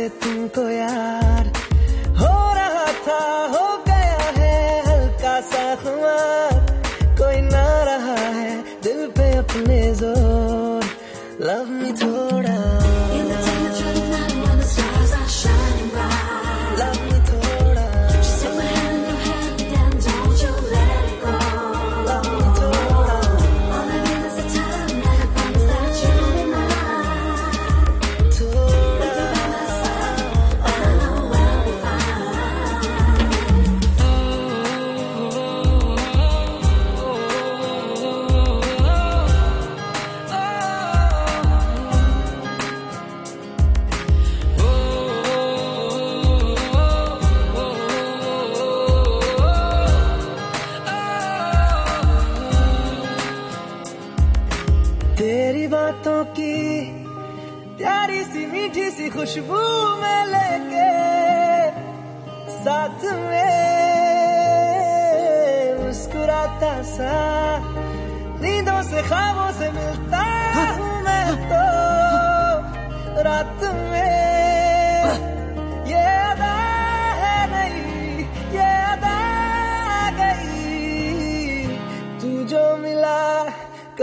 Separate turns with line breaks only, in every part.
से तुमको यार। हो रहा था, हो गया है, हल्का सा खुमार कोई ना रहा है, दिल पे अपने ज़ोर। लव मी थोड़ा बातों की प्यारी सी मीठी सी खुशबू में लेके साथ में मुस्कुराता सा नींदों से खाबों से मिलता हूँ मैं तो। रात में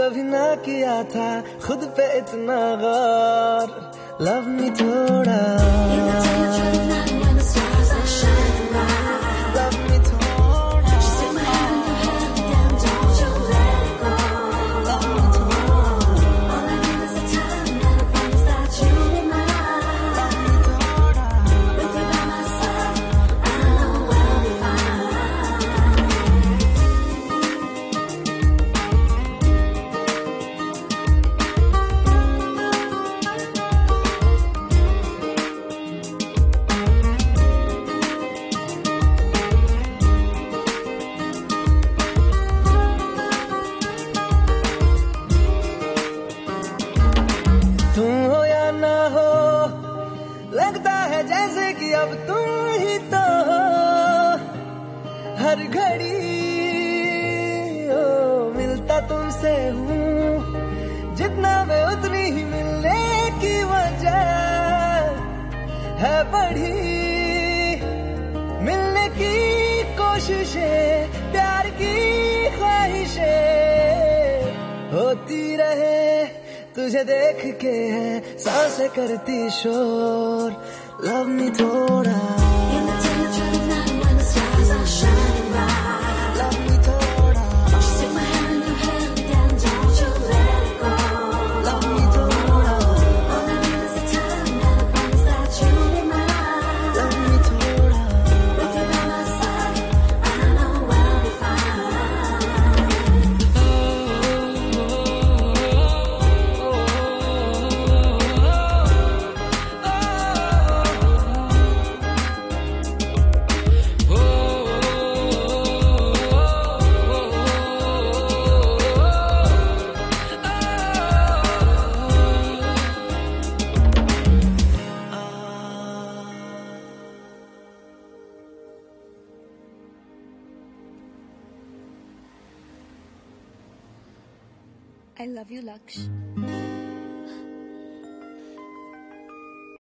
कभी ना किया था खुद पे इतना गौर। लव मी थोड़ा। अब तुम ही तो हो हर घड़ी ओ, मिलता तुमसे हूँ। जितना मैं उतनी ही मिलने की वजह है बढ़ी। मिलने की कोशिशें प्यार की ख्वाहिशें होती रहे तुझे देख के है साँसें करती शोर। लव मी थोड़ा
I love you, Laksh.